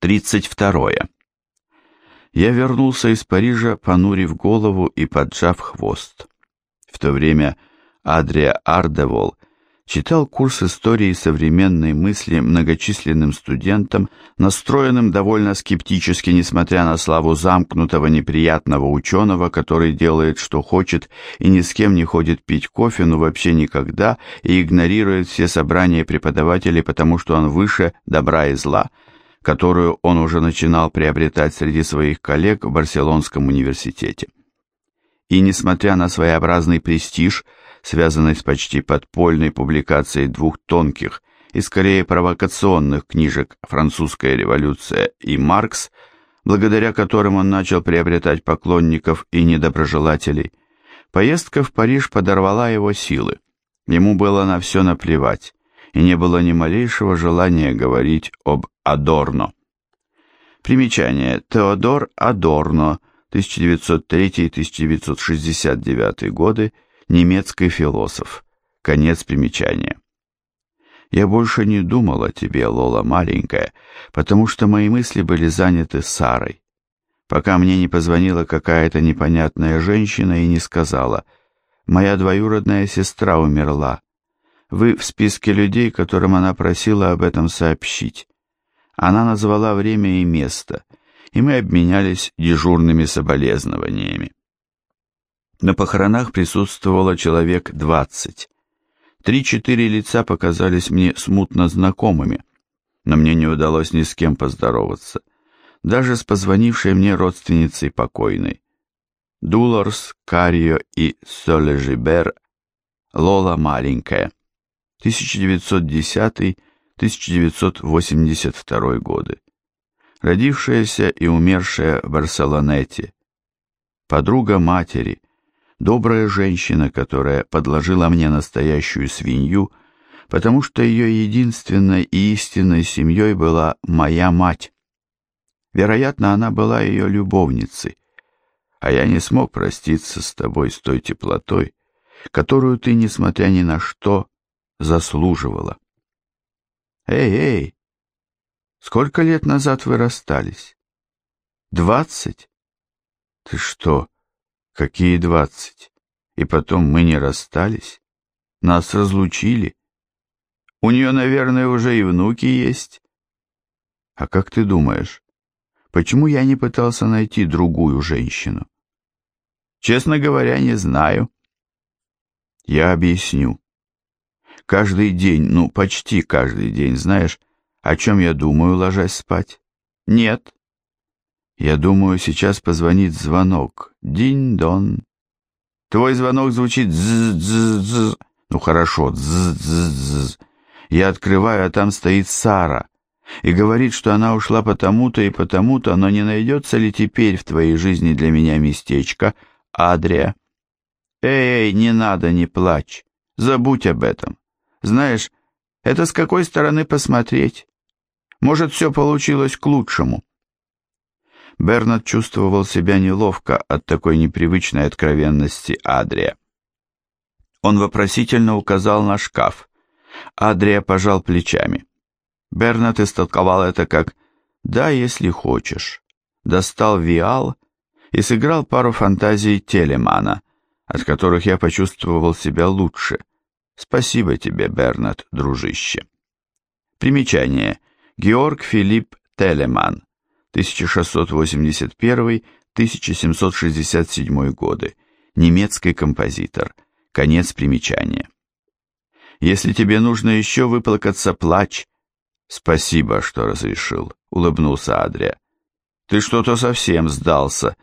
32. Я вернулся из Парижа, понурив голову и поджав хвост. В то время Адрия Ардевол читал курс истории современной мысли многочисленным студентам, настроенным довольно скептически, несмотря на славу замкнутого неприятного ученого, который делает, что хочет, и ни с кем не ходит пить кофе, ну вообще никогда, и игнорирует все собрания преподавателей, потому что он выше добра и зла, которую он уже начинал приобретать среди своих коллег в Барселонском университете. И несмотря на своеобразный престиж, связанный с почти подпольной публикацией двух тонких и скорее провокационных книжек «Французская революция» и «Маркс», благодаря которым он начал приобретать поклонников и недоброжелателей, поездка в Париж подорвала его силы. Ему было на все наплевать, и не было ни малейшего желания говорить об Адорно. Примечание. Теодор Адорно, 1903-1969 годы, немецкий философ. Конец примечания. Я больше не думал о тебе, Лола маленькая, потому что мои мысли были заняты Сарой. Пока мне не позвонила какая-то непонятная женщина и не сказала, «Моя двоюродная сестра умерла. Вы в списке людей, которым она просила об этом сообщить. Она назвала время и место, и мы обменялись дежурными соболезнованиями. На похоронах присутствовало человек двадцать. Три-четыре лица показались мне смутно знакомыми, но мне не удалось ни с кем поздороваться, даже с позвонившей мне родственницей покойной. Дулорс, Карио и Солежибер, Лола маленькая. 1910-1982 годы, родившаяся и умершая в Барселонете, подруга матери, добрая женщина, которая подложила мне настоящую свинью, потому что ее единственной и истинной семьей была моя мать. Вероятно, она была ее любовницей, а я не смог проститься с тобой с той теплотой, которую ты, несмотря ни на что, заслуживала. Эй, эй, сколько лет назад вы расстались? Двадцать? Ты что, какие двадцать? И потом мы не расстались? Нас разлучили? У нее, наверное, уже и внуки есть. А как ты думаешь, почему я не пытался найти другую женщину? Честно говоря, не знаю. Я объясню. Каждый день, ну, почти каждый день, знаешь, о чем я думаю, ложась спать? Нет. Я думаю, сейчас позвонит звонок. Динь-дон. Твой звонок звучит з-з-з. Ну хорошо, з-з-з. Я открываю, а там стоит Сара и говорит, что она ушла потому-то и потому-то, но не найдется ли теперь в твоей жизни для меня местечко, Адрия? Эй, не надо, не плачь. Забудь об этом. Знаешь, это с какой стороны посмотреть? Может, все получилось к лучшему. Бернард чувствовал себя неловко от такой непривычной откровенности Адрия. Он вопросительно указал на шкаф. Адрия пожал плечами. Бернард истолковал это как «да, если хочешь». Достал виал и сыграл пару фантазий Телемана, от которых я почувствовал себя лучше, Спасибо тебе, Бернат, дружище. Примечание. Георг Филипп Телеман, 1681-1767 годы, немецкий композитор. Конец примечания. Если тебе нужно еще выплакаться, плачь. Спасибо, что разрешил, улыбнулся Адрия. Ты что-то совсем сдался.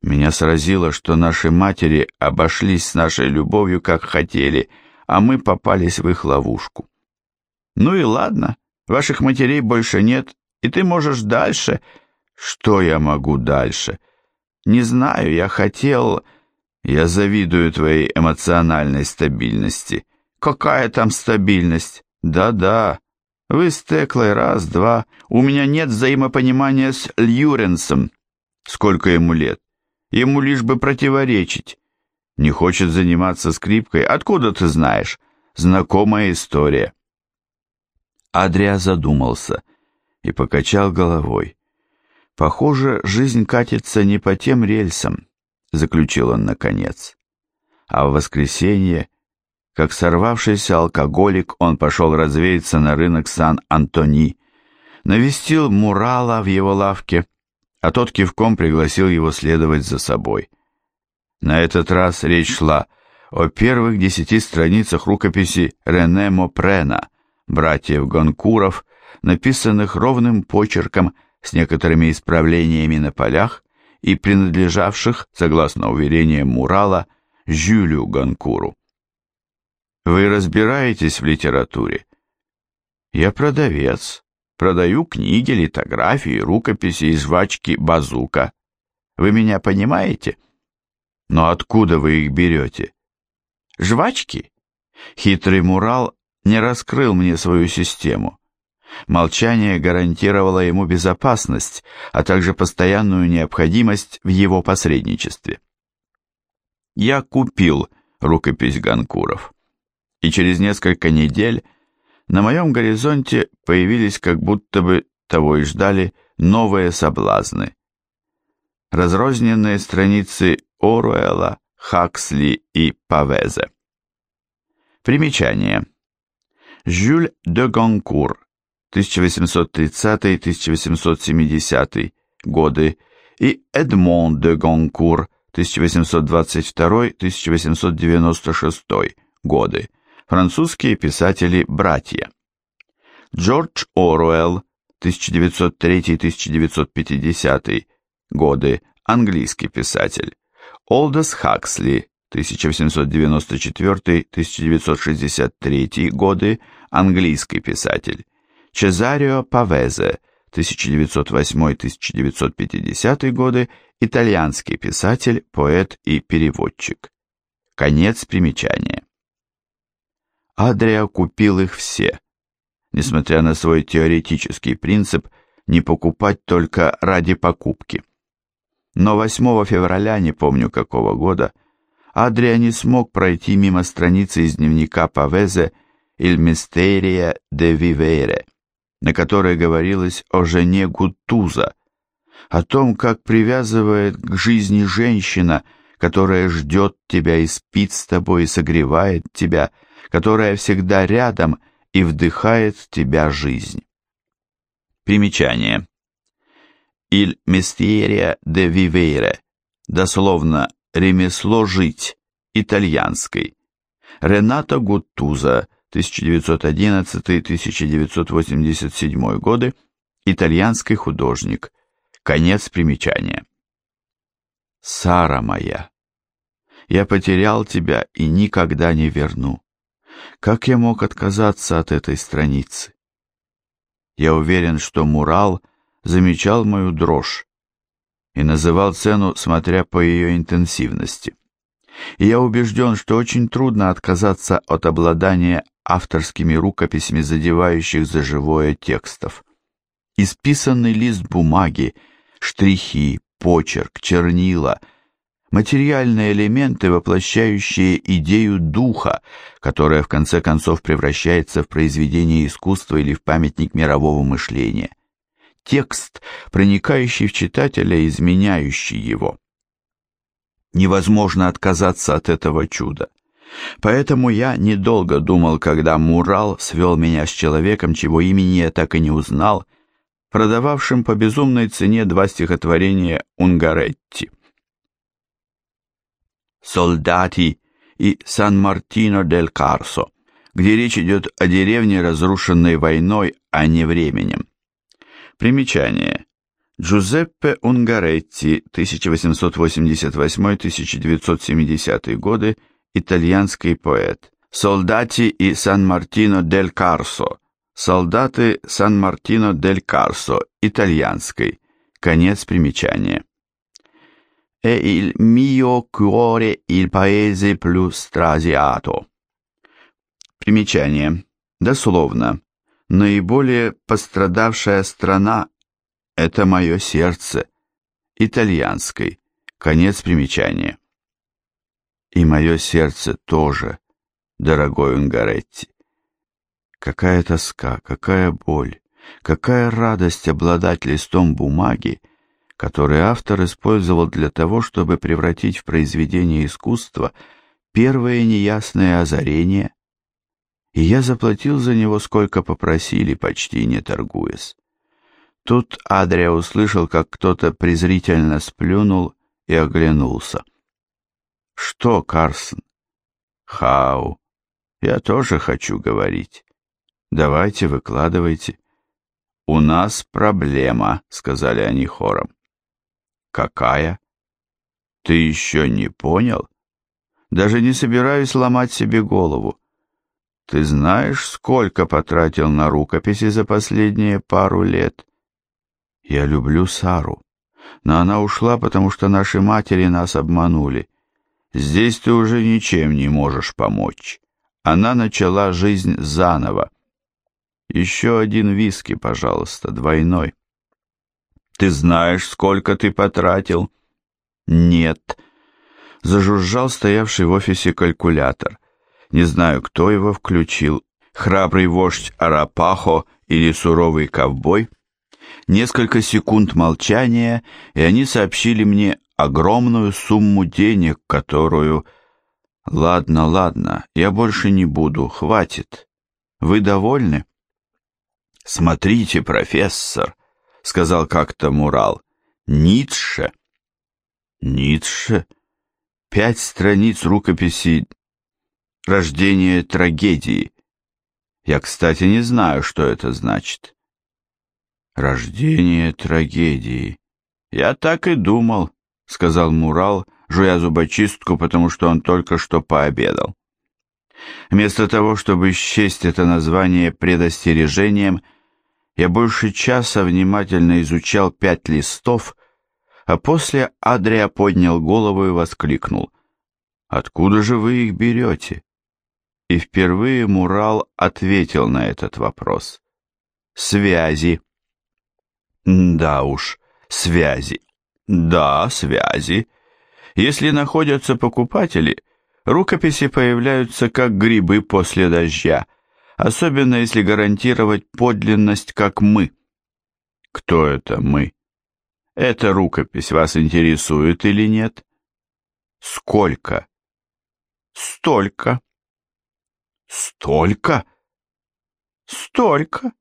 Меня сразило, что наши матери обошлись с нашей любовью, как хотели, — а мы попались в их ловушку. Ну и ладно, ваших матерей больше нет, и ты можешь дальше. Что я могу дальше? Не знаю, я хотел... Я завидую твоей эмоциональной стабильности. Какая там стабильность? Да-да. Вы с Теклой раз, два. У меня нет взаимопонимания с Льюренсом. Сколько ему лет? Ему лишь бы противоречить. Не хочет заниматься скрипкой? Откуда ты знаешь? Знакомая история. Адриа задумался. и покачал головой. «Похоже, жизнь катится не по тем рельсам», — заключил он наконец. А в воскресенье, как сорвавшийся алкоголик, он пошел развеяться на рынок Сан-Антони, навестил Мурала в его лавке, а тот кивком пригласил его следовать за собой. На этот раз речь шла о первых десяти страницах рукописи Рене Мопрена, братьев Гонкуров, написанных ровным почерком с некоторыми исправлениями на полях и принадлежавших, согласно уверениям Мурала, Жюлю Гонкуру. Вы разбираетесь в литературе? Я продавец. Продаю книги, литографии, рукописи и жвачки базука. Вы меня понимаете? Но откуда вы их берете? Жвачки? Хитрый Мурал не раскрыл мне свою систему. Молчание гарантировало ему безопасность, а также постоянную необходимость в его посредничестве. Я купил рукопись Ганкуров, и через несколько недель на моем горизонте появились как будто бы того и ждали новые соблазны. Разрозненные страницы Оруэлла, Хаксли и Павезе. Примечание. Жюль де Гонкур, 1830-1870 годы, и Эдмон де Гонкур, 1822-1896 годы, французские писатели-братья. Джордж Оруэлл, 1903-1950 годы, английский писатель. Олдос Хаксли, 1894-1963 годы, английский писатель. Чезарио Павезе, 1908-1950 годы, итальянский писатель, поэт и переводчик. Конец примечания. Адриа купил их все, несмотря на свой теоретический принцип не покупать только ради покупки. Но 8 февраля, не помню какого года, Адрия не смог пройти мимо страницы из дневника Павезе «Il Misteria de Vivere», на которой говорилось о жене Гутуза, о том, как привязывает к жизни женщина, которая ждет тебя и спит с тобой и согревает тебя, которая всегда рядом и вдыхает в тебя жизнь. Примечание. «Il mestiere de vivere», дословно «ремесло жить», итальянской. Ренато Гуттуза, 1911-1987 годы, итальянский художник. Конец примечания. Сара моя, я потерял тебя и никогда не верну. Как я мог отказаться от этой страницы? Я уверен, что Мурал замечал мою дрожь и называл цену, смотря по ее интенсивности. И я убежден, что очень трудно отказаться от обладания авторскими рукописями, задевающих за живое текстов. Исписанный лист бумаги, штрихи, почерк, чернила — материальные элементы, воплощающие идею духа, которая в конце концов превращается в произведение искусства или в памятник мирового мышления. Текст, проникающий в читателя изменяющий его. Невозможно отказаться от этого чуда. Поэтому я недолго думал, когда Мурал свел меня с человеком, чего имени я так и не узнал, продававшим по безумной цене два стихотворения Унгаретти. Солдати и Сан-Мартино-дель-Карсо, где речь идет о деревне, разрушенной войной, а не временем. Примечание. Джузеппе Унгаретти, 1888-1970 годы, итальянский поэт. Солдати и Сан-Мартино-дель-Карсо. Солдаты Сан-Мартино-дель-Карсо, итальянской. Конец примечания è il mio cuore il paese più strasiato. Примечание. Дословно. Наиболее пострадавшая страна – это мое сердце. Итальянской. Конец примечания. И мое сердце тоже, дорогой Унгаретти. Какая тоска, какая боль, Какая радость обладать листом бумаги, который автор использовал для того, чтобы превратить в произведение искусства первое неясное озарение, и я заплатил за него сколько попросили, почти не торгуясь. Тут Адрия услышал, как кто-то презрительно сплюнул и оглянулся. «Что, Карсон?» «Хау, я тоже хочу говорить. Давайте, выкладывайте». «У нас проблема», — сказали они хором. «Какая?» «Ты еще не понял?» «Даже не собираюсь ломать себе голову. Ты знаешь, сколько потратил на рукописи за последние пару лет?» «Я люблю Сару, но она ушла, потому что наши матери нас обманули. Здесь ты уже ничем не можешь помочь. Она начала жизнь заново. Еще один виски, пожалуйста, двойной. Ты знаешь, сколько ты потратил? Нет. Зажужжал стоявший в офисе калькулятор. Не знаю, кто его включил. Храбрый вождь Арапахо или суровый ковбой. Несколько секунд молчания, и они сообщили мне огромную сумму денег, которую... Ладно, ладно, я больше не буду, хватит. Вы довольны? «Смотрите, профессор», — сказал как-то Мурал, — «Ницше». «Ницше? Пять страниц рукописи «Рождение трагедии». Я, кстати, не знаю, что это значит. «Рождение трагедии». Я так и думал, — сказал Мурал, жуя зубочистку, потому что он только что пообедал. Вместо того, чтобы счесть это название предостережением, я больше часа внимательно изучал пять листов, а после Адрия поднял голову и воскликнул. «Откуда же вы их берете?» И впервые Мурал ответил на этот вопрос. «Связи». «Да уж, связи. Да, связи. Если находятся покупатели, рукописи появляются как грибы после дождя» особенно если гарантировать подлинность, как мы. Кто это мы? Эта рукопись вас интересует или нет? Сколько? Столько. Столько? Столько?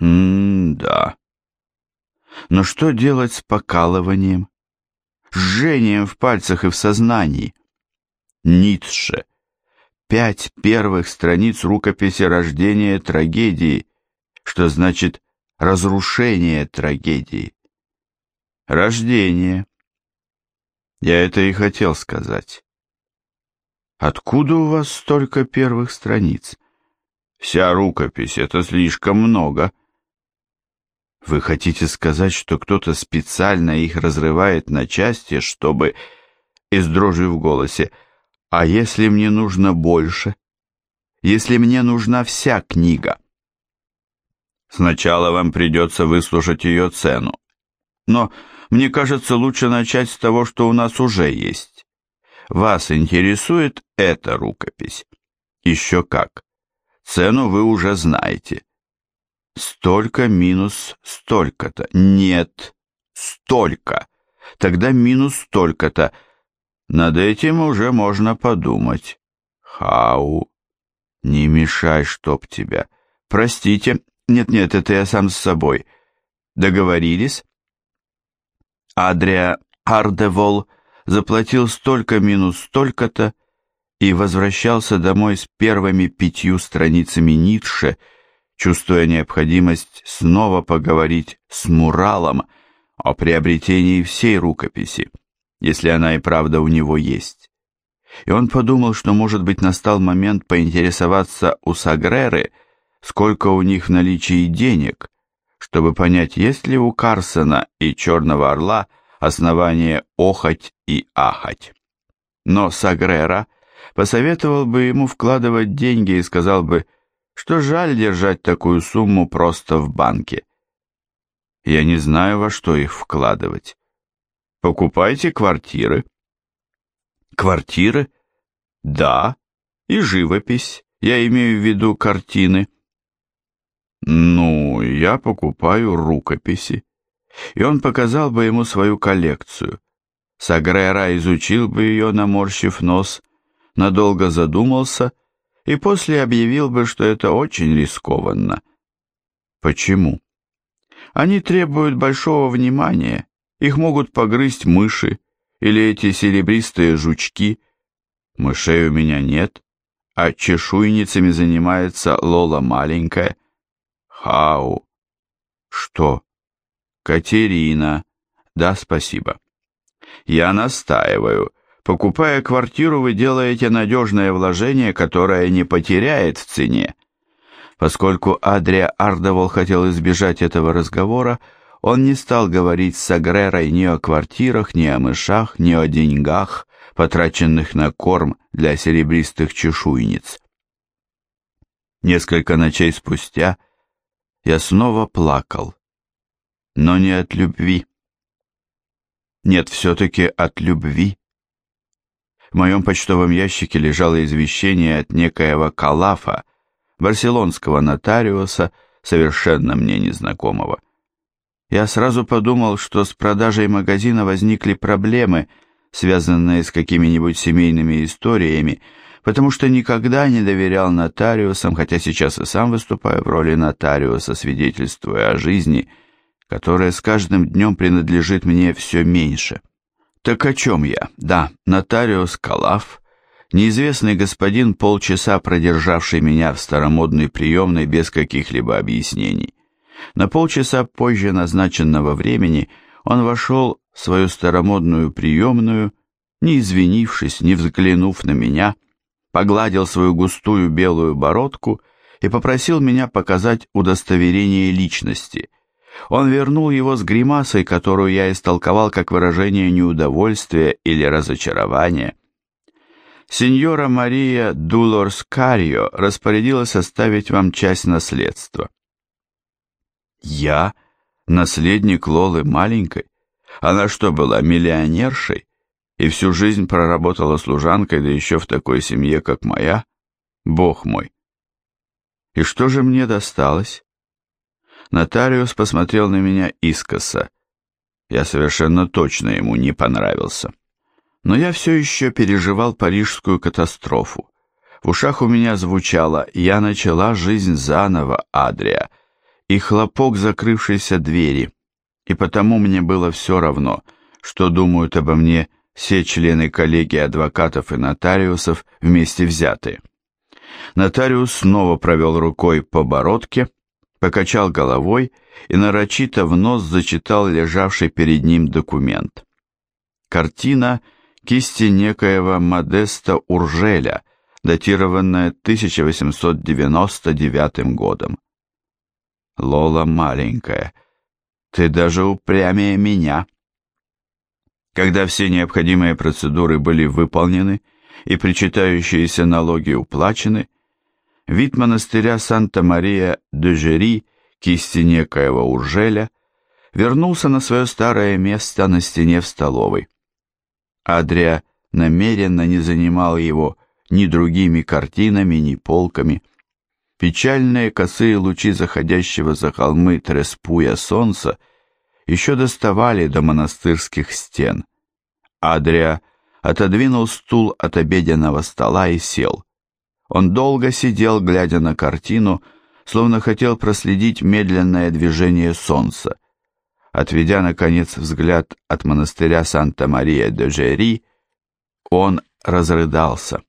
М-да. Но что делать с покалыванием? Жжением в пальцах и в сознании? Ницше пять первых страниц рукописи рождения трагедии, что значит разрушение трагедии. Рождение. Я это и хотел сказать. Откуда у вас столько первых страниц? Вся рукопись — это слишком много. Вы хотите сказать, что кто-то специально их разрывает на части, чтобы... И с в голосе — а если мне нужно больше? Если мне нужна вся книга? Сначала вам придется выслушать ее цену. Но мне кажется, лучше начать с того, что у нас уже есть. Вас интересует эта рукопись? Еще как. Цену вы уже знаете. Столько минус столько-то. Нет, столько. Тогда минус столько-то. Над этим уже можно подумать. Хау, не мешай, чтоб тебя. Простите, нет-нет, это я сам с собой. Договорились? Адрия Ардевол заплатил столько минус столько-то и возвращался домой с первыми пятью страницами Ницше, чувствуя необходимость снова поговорить с Муралом о приобретении всей рукописи если она и правда у него есть. И он подумал, что, может быть, настал момент поинтересоваться у Сагреры, сколько у них в наличии денег, чтобы понять, есть ли у Карсона и Черного Орла основание охать и ахать. Но Сагрера посоветовал бы ему вкладывать деньги и сказал бы, что жаль держать такую сумму просто в банке. Я не знаю, во что их вкладывать. Покупайте квартиры. Квартиры? Да. И живопись. Я имею в виду картины. Ну, я покупаю рукописи. И он показал бы ему свою коллекцию. Сагрера изучил бы ее, наморщив нос, надолго задумался и после объявил бы, что это очень рискованно. Почему? Они требуют большого внимания, их могут погрызть мыши или эти серебристые жучки. Мышей у меня нет, а чешуйницами занимается Лола маленькая. Хау. Что? Катерина. Да, спасибо. Я настаиваю. Покупая квартиру, вы делаете надежное вложение, которое не потеряет в цене. Поскольку Адрия Ардовол хотел избежать этого разговора, он не стал говорить с Агрерой ни о квартирах, ни о мышах, ни о деньгах, потраченных на корм для серебристых чешуйниц. Несколько ночей спустя я снова плакал, но не от любви. Нет, все-таки от любви. В моем почтовом ящике лежало извещение от некоего Калафа, барселонского нотариуса, совершенно мне незнакомого. Я сразу подумал, что с продажей магазина возникли проблемы, связанные с какими-нибудь семейными историями, потому что никогда не доверял нотариусам, хотя сейчас и сам выступаю в роли нотариуса, свидетельствуя о жизни – которая с каждым днем принадлежит мне все меньше. Так о чем я? Да, нотариус Калаф, неизвестный господин, полчаса продержавший меня в старомодной приемной без каких-либо объяснений. На полчаса позже назначенного времени он вошел в свою старомодную приемную, не извинившись, не взглянув на меня, погладил свою густую белую бородку и попросил меня показать удостоверение личности, он вернул его с гримасой, которую я истолковал как выражение неудовольствия или разочарования. Сеньора Мария Дулорс Карио распорядилась оставить вам часть наследства. Я? Наследник Лолы маленькой? Она что, была миллионершей? И всю жизнь проработала служанкой, да еще в такой семье, как моя? Бог мой! И что же мне досталось? Нотариус посмотрел на меня искоса. Я совершенно точно ему не понравился. Но я все еще переживал парижскую катастрофу. В ушах у меня звучало «Я начала жизнь заново, Адрия», и хлопок закрывшейся двери, и потому мне было все равно, что думают обо мне все члены коллегии адвокатов и нотариусов вместе взятые. Нотариус снова провел рукой по бородке, покачал головой и нарочито в нос зачитал лежавший перед ним документ. Картина кисти некоего Модеста Уржеля, датированная 1899 годом. Лола маленькая, ты даже упрямее меня. Когда все необходимые процедуры были выполнены и причитающиеся налоги уплачены, Вид монастыря Санта-Мария-де-Жери, кисти некоего Уржеля, вернулся на свое старое место на стене в столовой. Адрия намеренно не занимал его ни другими картинами, ни полками. Печальные косые лучи заходящего за холмы Треспуя солнца еще доставали до монастырских стен. Адрия отодвинул стул от обеденного стола и сел. Он долго сидел, глядя на картину, словно хотел проследить медленное движение солнца. Отведя, наконец, взгляд от монастыря Санта-Мария-де-Жери, он разрыдался.